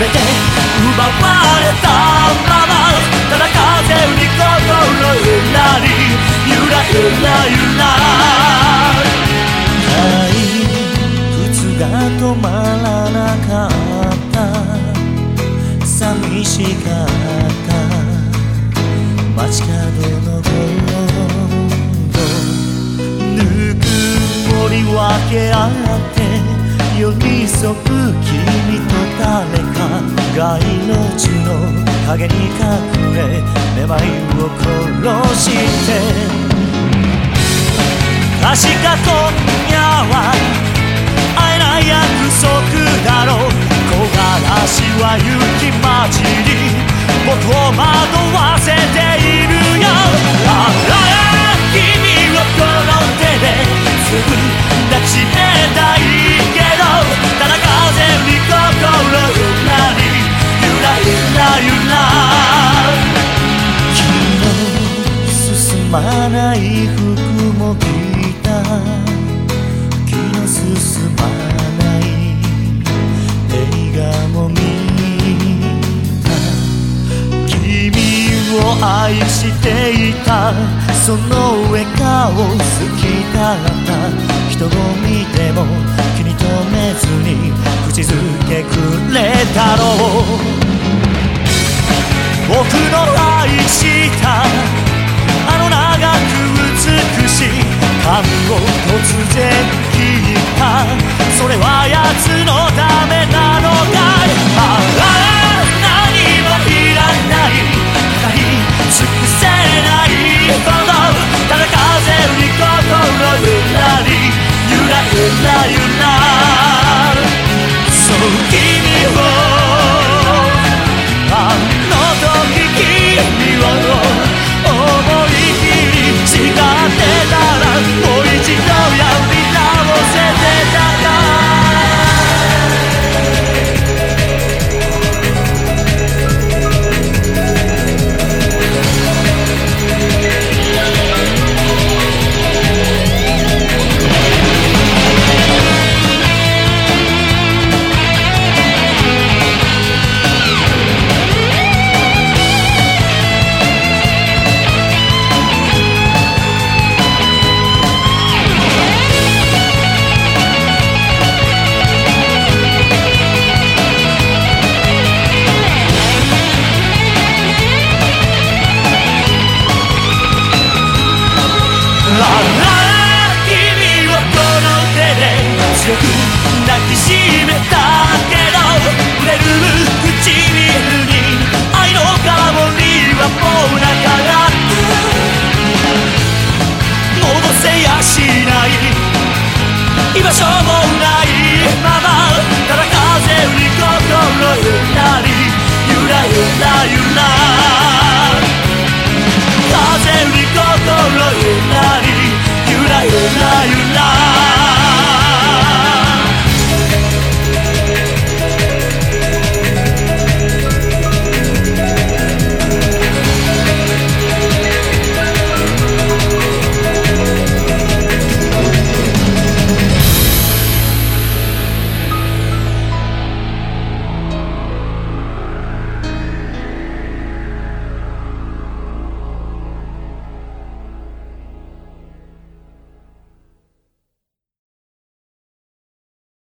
全て奪われたままただ風に心ゆらりゆらゆらゆらはい靴が止まらなかった寂しかった街角のゴードぬくもり分け合って寄り添う君と誰かが命の影に隠れめまいを殺して確か今夜はない服も着た。気の進まない。映画も見た。君を愛していた。その笑顔好きだった。人を見ても気に留めずに口づけくれたろう。抱きしめた